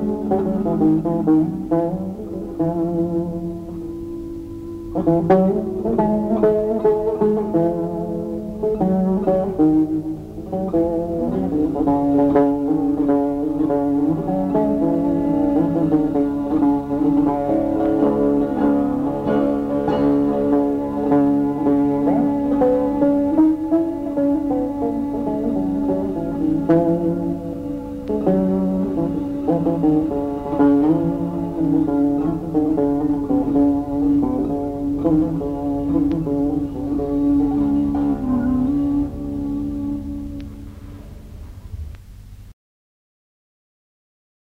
Thank you. cum cum